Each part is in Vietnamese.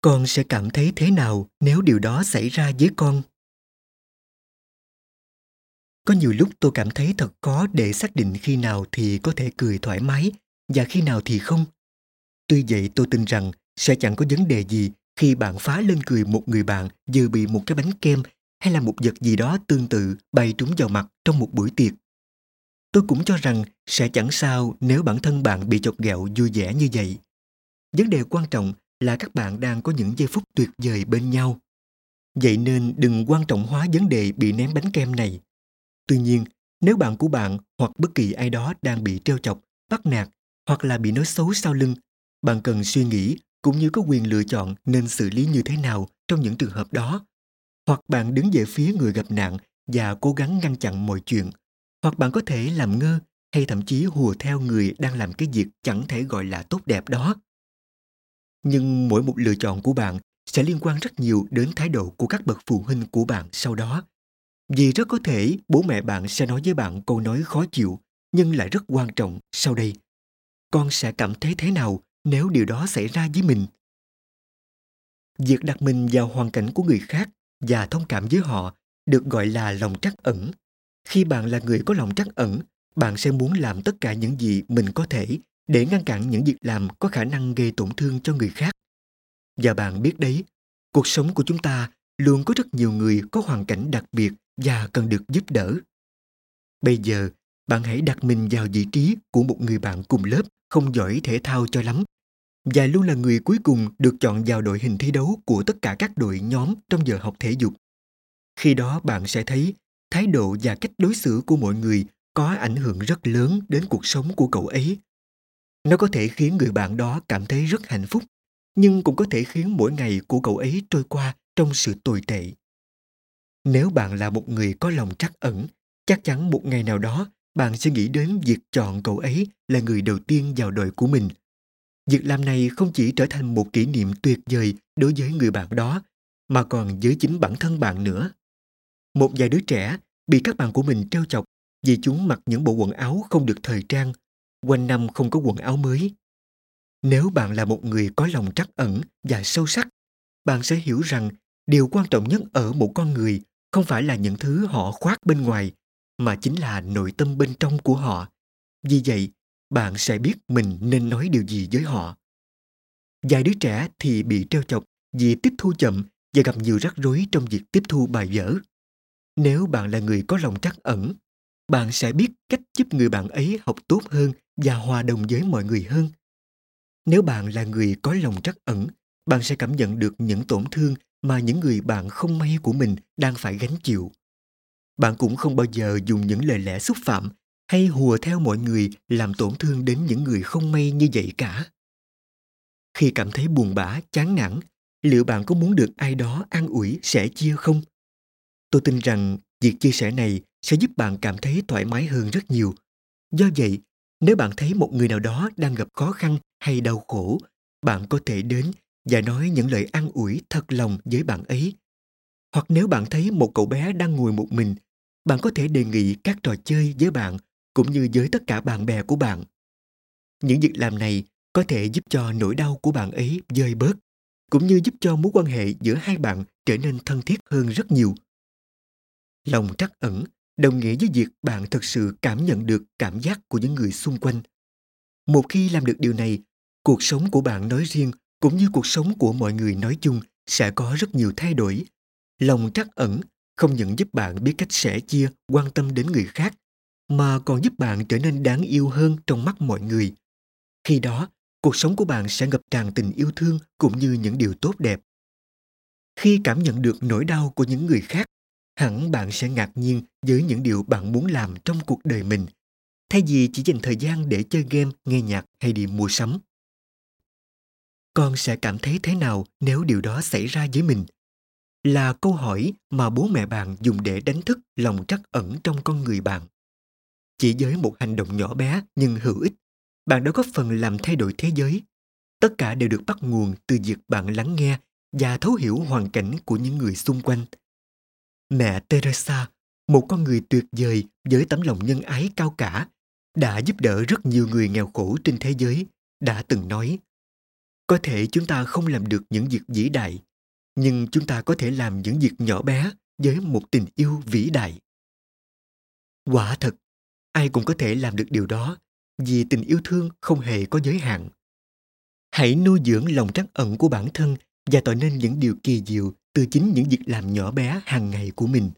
con sẽ cảm thấy thế nào nếu điều đó xảy ra với con có nhiều lúc tôi cảm thấy thật khó để xác định khi nào thì có thể cười thoải mái và khi nào thì không tuy vậy tôi tin rằng sẽ chẳng có vấn đề gì khi bạn phá lên cười một người bạn vừa bị một cái bánh kem hay là một vật gì đó tương tự bay trúng vào mặt trong một buổi tiệc. Tôi cũng cho rằng sẽ chẳng sao nếu bản thân bạn bị chọc ghẹo vui vẻ như vậy. Vấn đề quan trọng là các bạn đang có những giây phút tuyệt vời bên nhau. Vậy nên đừng quan trọng hóa vấn đề bị ném bánh kem này. Tuy nhiên, nếu bạn của bạn hoặc bất kỳ ai đó đang bị trêu chọc, bắt nạt hoặc là bị nói xấu sau lưng, bạn cần suy nghĩ cũng như có quyền lựa chọn nên xử lý như thế nào trong những trường hợp đó. Hoặc bạn đứng về phía người gặp nạn và cố gắng ngăn chặn mọi chuyện. Hoặc bạn có thể làm ngơ hay thậm chí hùa theo người đang làm cái việc chẳng thể gọi là tốt đẹp đó. Nhưng mỗi một lựa chọn của bạn sẽ liên quan rất nhiều đến thái độ của các bậc phụ huynh của bạn sau đó. Vì rất có thể bố mẹ bạn sẽ nói với bạn câu nói khó chịu, nhưng lại rất quan trọng sau đây. Con sẽ cảm thấy thế nào nếu điều đó xảy ra với mình việc đặt mình vào hoàn cảnh của người khác và thông cảm với họ được gọi là lòng trắc ẩn khi bạn là người có lòng trắc ẩn, bạn sẽ muốn làm tất cả những gì mình có thể để ngăn cản những việc làm có khả năng gây tổn thương cho người khác và bạn biết đấy, cuộc sống của chúng ta luôn có rất nhiều người có hoàn cảnh đặc biệt và cần được giúp đỡ bây giờ, bạn hãy đặt mình vào vị trí của một người bạn cùng lớp, không giỏi thể thao cho lắm, và luôn là người cuối cùng được chọn vào đội hình thi đấu của tất cả các đội nhóm trong giờ học thể dục. Khi đó, bạn sẽ thấy thái độ và cách đối xử của mọi người có ảnh hưởng rất lớn đến cuộc sống của cậu ấy. Nó có thể khiến người bạn đó cảm thấy rất hạnh phúc, nhưng cũng có thể khiến mỗi ngày của cậu ấy trôi qua trong sự tồi tệ. Nếu bạn là một người có lòng trắc ẩn, chắc chắn một ngày nào đó bạn sẽ nghĩ đến việc chọn cậu ấy là người đầu tiên vào đội của mình Việc làm này không chỉ trở thành một kỷ niệm tuyệt vời đối với người bạn đó, mà còn với chính bản thân bạn nữa. Một vài đứa trẻ bị các bạn của mình trêu chọc vì chúng mặc những bộ quần áo không được thời trang, quanh năm không có quần áo mới. Nếu bạn là một người có lòng trắc ẩn và sâu sắc, bạn sẽ hiểu rằng điều quan trọng nhất ở một con người không phải là những thứ họ khoác bên ngoài, mà chính là nội tâm bên trong của họ. Vì vậy, bạn sẽ biết mình nên nói điều gì với họ. Vài đứa trẻ thì bị treo chọc vì tiếp thu chậm và gặp nhiều rắc rối trong việc tiếp thu bài vở. Nếu bạn là người có lòng trắc ẩn, bạn sẽ biết cách giúp người bạn ấy học tốt hơn và hòa đồng với mọi người hơn. Nếu bạn là người có lòng trắc ẩn, bạn sẽ cảm nhận được những tổn thương mà những người bạn không may của mình đang phải gánh chịu. Bạn cũng không bao giờ dùng những lời lẽ xúc phạm hay hùa theo mọi người làm tổn thương đến những người không may như vậy cả khi cảm thấy buồn bã chán nản liệu bạn có muốn được ai đó an ủi sẻ chia không tôi tin rằng việc chia sẻ này sẽ giúp bạn cảm thấy thoải mái hơn rất nhiều do vậy nếu bạn thấy một người nào đó đang gặp khó khăn hay đau khổ bạn có thể đến và nói những lời an ủi thật lòng với bạn ấy hoặc nếu bạn thấy một cậu bé đang ngồi một mình bạn có thể đề nghị các trò chơi với bạn cũng như với tất cả bạn bè của bạn. Những việc làm này có thể giúp cho nỗi đau của bạn ấy dơi bớt, cũng như giúp cho mối quan hệ giữa hai bạn trở nên thân thiết hơn rất nhiều. Lòng trắc ẩn đồng nghĩa với việc bạn thực sự cảm nhận được cảm giác của những người xung quanh. Một khi làm được điều này, cuộc sống của bạn nói riêng cũng như cuộc sống của mọi người nói chung sẽ có rất nhiều thay đổi. Lòng trắc ẩn không những giúp bạn biết cách sẻ chia, quan tâm đến người khác mà còn giúp bạn trở nên đáng yêu hơn trong mắt mọi người. Khi đó, cuộc sống của bạn sẽ ngập tràn tình yêu thương cũng như những điều tốt đẹp. Khi cảm nhận được nỗi đau của những người khác, hẳn bạn sẽ ngạc nhiên với những điều bạn muốn làm trong cuộc đời mình, thay vì chỉ dành thời gian để chơi game, nghe nhạc hay đi mua sắm. Con sẽ cảm thấy thế nào nếu điều đó xảy ra với mình? Là câu hỏi mà bố mẹ bạn dùng để đánh thức lòng trắc ẩn trong con người bạn. Chỉ với một hành động nhỏ bé nhưng hữu ích, bạn đã góp phần làm thay đổi thế giới. Tất cả đều được bắt nguồn từ việc bạn lắng nghe và thấu hiểu hoàn cảnh của những người xung quanh. Mẹ Teresa, một con người tuyệt vời với tấm lòng nhân ái cao cả, đã giúp đỡ rất nhiều người nghèo khổ trên thế giới, đã từng nói Có thể chúng ta không làm được những việc vĩ đại, nhưng chúng ta có thể làm những việc nhỏ bé với một tình yêu vĩ đại. Quả thật, ai cũng có thể làm được điều đó vì tình yêu thương không hề có giới hạn. Hãy nuôi dưỡng lòng trắc ẩn của bản thân và tạo nên những điều kỳ diệu từ chính những việc làm nhỏ bé hàng ngày của mình.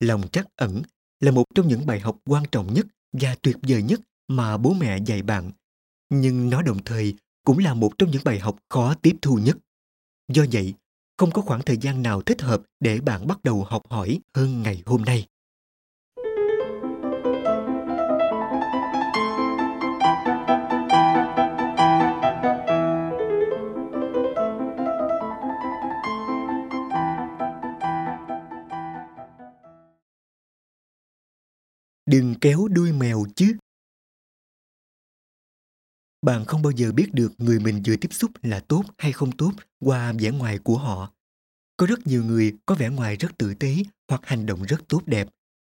Lòng trắc ẩn là một trong những bài học quan trọng nhất và tuyệt vời nhất mà bố mẹ dạy bạn, nhưng nó đồng thời cũng là một trong những bài học khó tiếp thu nhất. Do vậy, không có khoảng thời gian nào thích hợp để bạn bắt đầu học hỏi hơn ngày hôm nay. Đừng kéo đuôi mèo chứ. Bạn không bao giờ biết được người mình vừa tiếp xúc là tốt hay không tốt qua vẻ ngoài của họ. Có rất nhiều người có vẻ ngoài rất tử tế hoặc hành động rất tốt đẹp,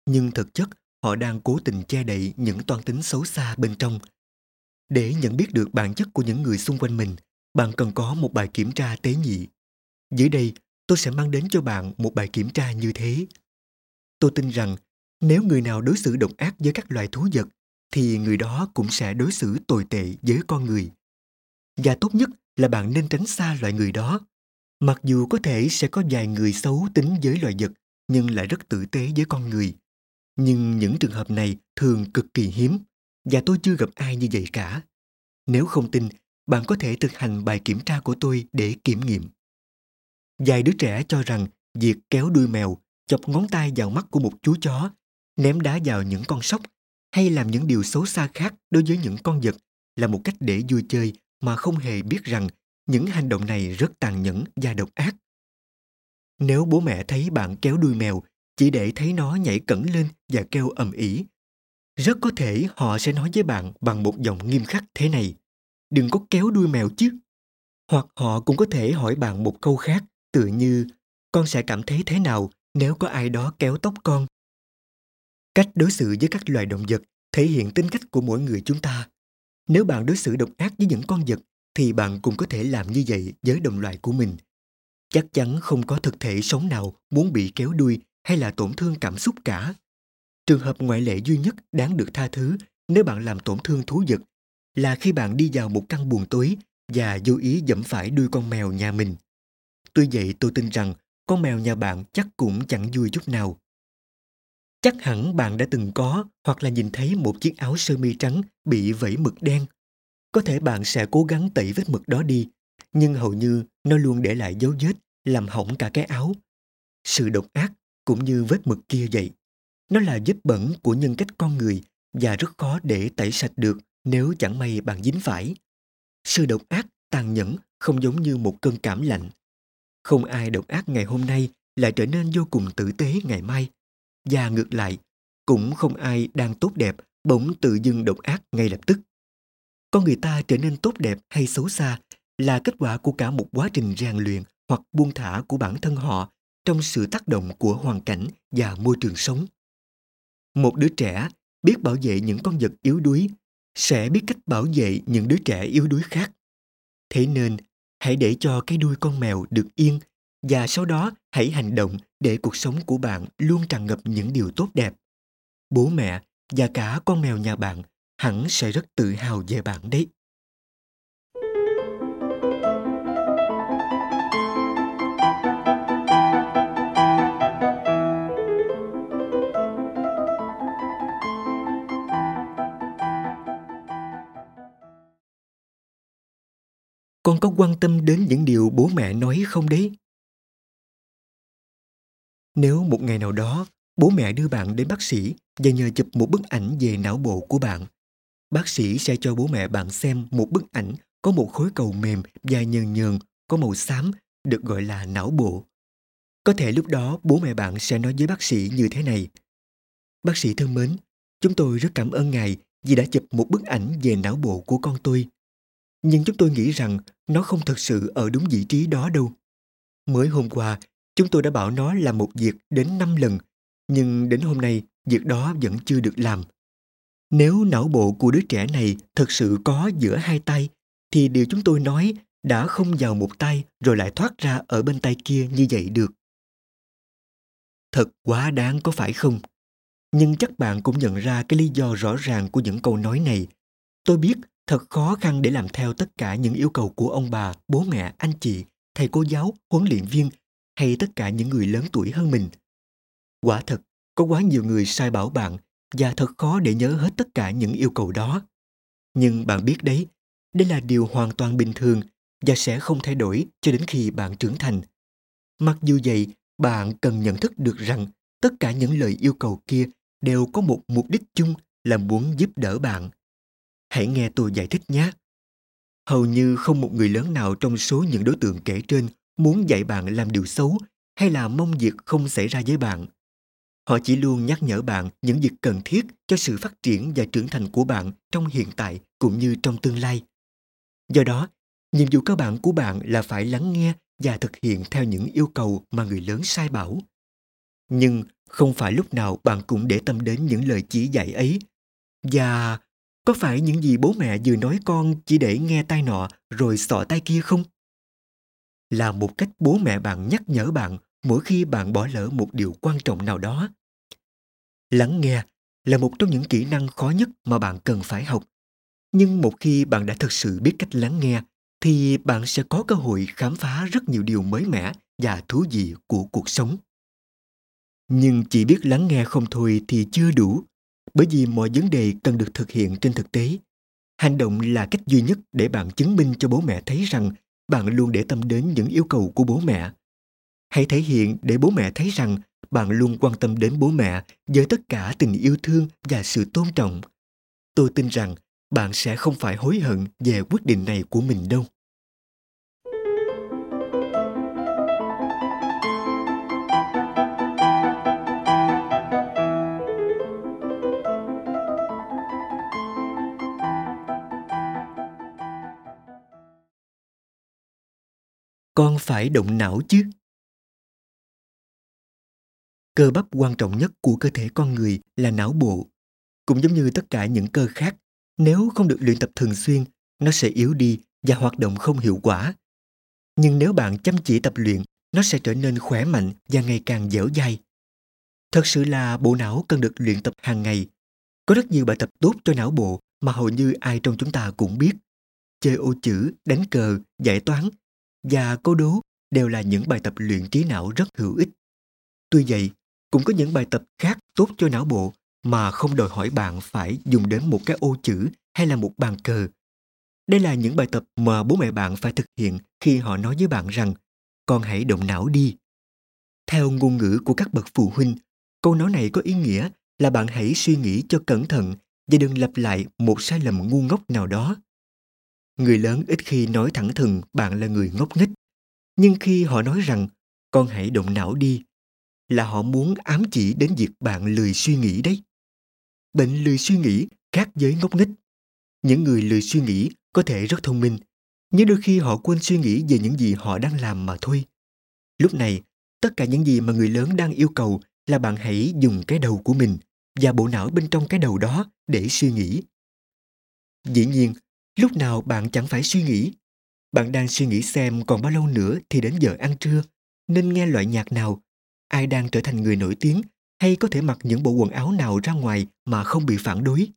nhưng thực chất họ đang cố tình che đậy những toan tính xấu xa bên trong. Để nhận biết được bản chất của những người xung quanh mình, bạn cần có một bài kiểm tra tế nhị. Dưới đây, tôi sẽ mang đến cho bạn một bài kiểm tra như thế. Tôi tin rằng nếu người nào đối xử độc ác với các loài thú vật, thì người đó cũng sẽ đối xử tồi tệ với con người. Và tốt nhất là bạn nên tránh xa loại người đó. Mặc dù có thể sẽ có vài người xấu tính với loài vật, nhưng lại rất tử tế với con người. Nhưng những trường hợp này thường cực kỳ hiếm, và tôi chưa gặp ai như vậy cả. Nếu không tin, bạn có thể thực hành bài kiểm tra của tôi để kiểm nghiệm. Vài đứa trẻ cho rằng việc kéo đuôi mèo, chọc ngón tay vào mắt của một chú chó ném đá vào những con sóc hay làm những điều xấu xa khác đối với những con vật là một cách để vui chơi mà không hề biết rằng những hành động này rất tàn nhẫn và độc ác. Nếu bố mẹ thấy bạn kéo đuôi mèo chỉ để thấy nó nhảy cẩn lên và kêu ầm ĩ, rất có thể họ sẽ nói với bạn bằng một giọng nghiêm khắc thế này: "Đừng có kéo đuôi mèo chứ." Hoặc họ cũng có thể hỏi bạn một câu khác, tự như: "Con sẽ cảm thấy thế nào nếu có ai đó kéo tóc con Cách đối xử với các loài động vật thể hiện tính cách của mỗi người chúng ta. Nếu bạn đối xử độc ác với những con vật, thì bạn cũng có thể làm như vậy với đồng loại của mình. Chắc chắn không có thực thể sống nào muốn bị kéo đuôi hay là tổn thương cảm xúc cả. Trường hợp ngoại lệ duy nhất đáng được tha thứ nếu bạn làm tổn thương thú vật là khi bạn đi vào một căn buồng tối và vô ý dẫm phải đuôi con mèo nhà mình. Tuy vậy tôi tin rằng con mèo nhà bạn chắc cũng chẳng vui chút nào. Chắc hẳn bạn đã từng có hoặc là nhìn thấy một chiếc áo sơ mi trắng bị vẫy mực đen. Có thể bạn sẽ cố gắng tẩy vết mực đó đi, nhưng hầu như nó luôn để lại dấu vết làm hỏng cả cái áo. Sự độc ác cũng như vết mực kia vậy. Nó là vết bẩn của nhân cách con người và rất khó để tẩy sạch được nếu chẳng may bạn dính phải. Sự độc ác, tàn nhẫn không giống như một cơn cảm lạnh. Không ai độc ác ngày hôm nay lại trở nên vô cùng tử tế ngày mai và ngược lại, cũng không ai đang tốt đẹp bỗng tự dưng độc ác ngay lập tức. Con người ta trở nên tốt đẹp hay xấu xa là kết quả của cả một quá trình rèn luyện hoặc buông thả của bản thân họ trong sự tác động của hoàn cảnh và môi trường sống. Một đứa trẻ biết bảo vệ những con vật yếu đuối sẽ biết cách bảo vệ những đứa trẻ yếu đuối khác. Thế nên, hãy để cho cái đuôi con mèo được yên và sau đó, hãy hành động để cuộc sống của bạn luôn tràn ngập những điều tốt đẹp. Bố mẹ và cả con mèo nhà bạn hẳn sẽ rất tự hào về bạn đấy. Con có quan tâm đến những điều bố mẹ nói không đấy? Nếu một ngày nào đó bố mẹ đưa bạn đến bác sĩ và nhờ chụp một bức ảnh về não bộ của bạn, bác sĩ sẽ cho bố mẹ bạn xem một bức ảnh có một khối cầu mềm và nhờn nhờn có màu xám được gọi là não bộ. Có thể lúc đó bố mẹ bạn sẽ nói với bác sĩ như thế này. Bác sĩ thân mến, chúng tôi rất cảm ơn ngài vì đã chụp một bức ảnh về não bộ của con tôi. Nhưng chúng tôi nghĩ rằng nó không thật sự ở đúng vị trí đó đâu. Mới hôm qua, Chúng tôi đã bảo nó làm một việc đến 5 lần, nhưng đến hôm nay việc đó vẫn chưa được làm. Nếu não bộ của đứa trẻ này thật sự có giữa hai tay, thì điều chúng tôi nói đã không vào một tay rồi lại thoát ra ở bên tay kia như vậy được. Thật quá đáng có phải không? Nhưng chắc bạn cũng nhận ra cái lý do rõ ràng của những câu nói này. Tôi biết thật khó khăn để làm theo tất cả những yêu cầu của ông bà, bố mẹ, anh chị, thầy cô giáo, huấn luyện viên hay tất cả những người lớn tuổi hơn mình. Quả thật, có quá nhiều người sai bảo bạn và thật khó để nhớ hết tất cả những yêu cầu đó. Nhưng bạn biết đấy, đây là điều hoàn toàn bình thường và sẽ không thay đổi cho đến khi bạn trưởng thành. Mặc dù vậy, bạn cần nhận thức được rằng tất cả những lời yêu cầu kia đều có một mục đích chung là muốn giúp đỡ bạn. Hãy nghe tôi giải thích nhé. Hầu như không một người lớn nào trong số những đối tượng kể trên muốn dạy bạn làm điều xấu hay là mong việc không xảy ra với bạn. Họ chỉ luôn nhắc nhở bạn những việc cần thiết cho sự phát triển và trưởng thành của bạn trong hiện tại cũng như trong tương lai. Do đó, nhiệm vụ cơ bản của bạn là phải lắng nghe và thực hiện theo những yêu cầu mà người lớn sai bảo. Nhưng không phải lúc nào bạn cũng để tâm đến những lời chỉ dạy ấy. Và có phải những gì bố mẹ vừa nói con chỉ để nghe tai nọ rồi sọ tai kia không? Là một cách bố mẹ bạn nhắc nhở bạn mỗi khi bạn bỏ lỡ một điều quan trọng nào đó. Lắng nghe là một trong những kỹ năng khó nhất mà bạn cần phải học. Nhưng một khi bạn đã thực sự biết cách lắng nghe thì bạn sẽ có cơ hội khám phá rất nhiều điều mới mẻ và thú vị của cuộc sống. Nhưng chỉ biết lắng nghe không thôi thì chưa đủ, bởi vì mọi vấn đề cần được thực hiện trên thực tế. Hành động là cách duy nhất để bạn chứng minh cho bố mẹ thấy rằng bạn luôn để tâm đến những yêu cầu của bố mẹ. Hãy thể hiện để bố mẹ thấy rằng bạn luôn quan tâm đến bố mẹ với tất cả tình yêu thương và sự tôn trọng. Tôi tin rằng bạn sẽ không phải hối hận về quyết định này của mình đâu. Con phải động não chứ. Cơ bắp quan trọng nhất của cơ thể con người là não bộ. Cũng giống như tất cả những cơ khác, nếu không được luyện tập thường xuyên, nó sẽ yếu đi và hoạt động không hiệu quả. Nhưng nếu bạn chăm chỉ tập luyện, nó sẽ trở nên khỏe mạnh và ngày càng dẻo dai. Thật sự là bộ não cần được luyện tập hàng ngày. Có rất nhiều bài tập tốt cho não bộ mà hầu như ai trong chúng ta cũng biết. Chơi ô chữ, đánh cờ, giải toán và câu đố đều là những bài tập luyện trí não rất hữu ích. Tuy vậy, cũng có những bài tập khác tốt cho não bộ mà không đòi hỏi bạn phải dùng đến một cái ô chữ hay là một bàn cờ. Đây là những bài tập mà bố mẹ bạn phải thực hiện khi họ nói với bạn rằng con hãy động não đi. Theo ngôn ngữ của các bậc phụ huynh, câu nói này có ý nghĩa là bạn hãy suy nghĩ cho cẩn thận và đừng lặp lại một sai lầm ngu ngốc nào đó người lớn ít khi nói thẳng thừng bạn là người ngốc nghếch. Nhưng khi họ nói rằng, con hãy động não đi, là họ muốn ám chỉ đến việc bạn lười suy nghĩ đấy. Bệnh lười suy nghĩ khác với ngốc nghếch. Những người lười suy nghĩ có thể rất thông minh, nhưng đôi khi họ quên suy nghĩ về những gì họ đang làm mà thôi. Lúc này, tất cả những gì mà người lớn đang yêu cầu là bạn hãy dùng cái đầu của mình và bộ não bên trong cái đầu đó để suy nghĩ. Dĩ nhiên Lúc nào bạn chẳng phải suy nghĩ. Bạn đang suy nghĩ xem còn bao lâu nữa thì đến giờ ăn trưa, nên nghe loại nhạc nào, ai đang trở thành người nổi tiếng hay có thể mặc những bộ quần áo nào ra ngoài mà không bị phản đối.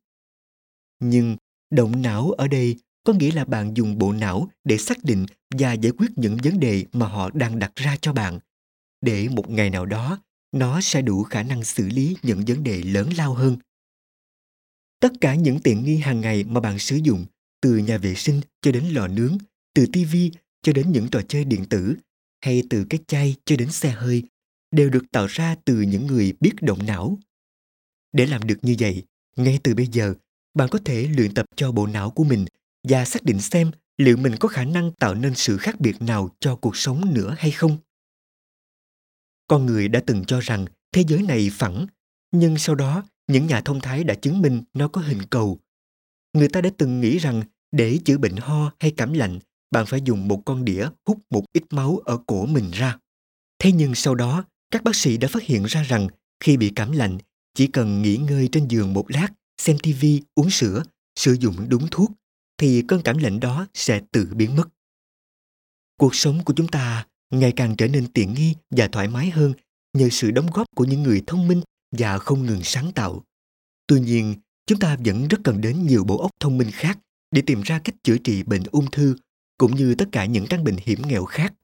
Nhưng động não ở đây có nghĩa là bạn dùng bộ não để xác định và giải quyết những vấn đề mà họ đang đặt ra cho bạn để một ngày nào đó nó sẽ đủ khả năng xử lý những vấn đề lớn lao hơn tất cả những tiện nghi hàng ngày mà bạn sử dụng từ nhà vệ sinh cho đến lò nướng, từ tivi cho đến những trò chơi điện tử, hay từ cái chai cho đến xe hơi, đều được tạo ra từ những người biết động não. Để làm được như vậy, ngay từ bây giờ, bạn có thể luyện tập cho bộ não của mình và xác định xem liệu mình có khả năng tạo nên sự khác biệt nào cho cuộc sống nữa hay không. Con người đã từng cho rằng thế giới này phẳng, nhưng sau đó những nhà thông thái đã chứng minh nó có hình cầu. Người ta đã từng nghĩ rằng để chữa bệnh ho hay cảm lạnh, bạn phải dùng một con đĩa hút một ít máu ở cổ mình ra. Thế nhưng sau đó, các bác sĩ đã phát hiện ra rằng khi bị cảm lạnh, chỉ cần nghỉ ngơi trên giường một lát, xem TV, uống sữa, sử dụng đúng thuốc, thì cơn cảm lạnh đó sẽ tự biến mất. cuộc sống của chúng ta ngày càng trở nên tiện nghi và thoải mái hơn nhờ sự đóng góp của những người thông minh và không ngừng sáng tạo. Tuy nhiên, chúng ta vẫn rất cần đến nhiều bộ óc thông minh khác để tìm ra cách chữa trị bệnh ung thư cũng như tất cả những căn bệnh hiểm nghèo khác.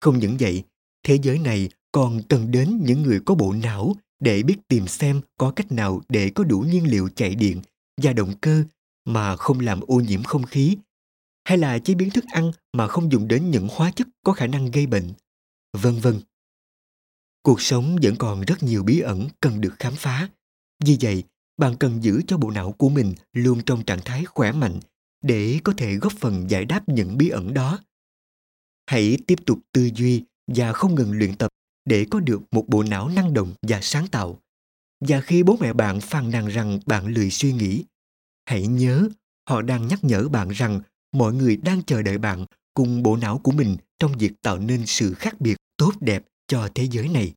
Không những vậy, thế giới này còn cần đến những người có bộ não để biết tìm xem có cách nào để có đủ nhiên liệu chạy điện và động cơ mà không làm ô nhiễm không khí hay là chế biến thức ăn mà không dùng đến những hóa chất có khả năng gây bệnh, vân vân. Cuộc sống vẫn còn rất nhiều bí ẩn cần được khám phá. Vì vậy, bạn cần giữ cho bộ não của mình luôn trong trạng thái khỏe mạnh để có thể góp phần giải đáp những bí ẩn đó. Hãy tiếp tục tư duy và không ngừng luyện tập để có được một bộ não năng động và sáng tạo. Và khi bố mẹ bạn phàn nàn rằng bạn lười suy nghĩ, hãy nhớ họ đang nhắc nhở bạn rằng mọi người đang chờ đợi bạn cùng bộ não của mình trong việc tạo nên sự khác biệt tốt đẹp cho thế giới này